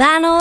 than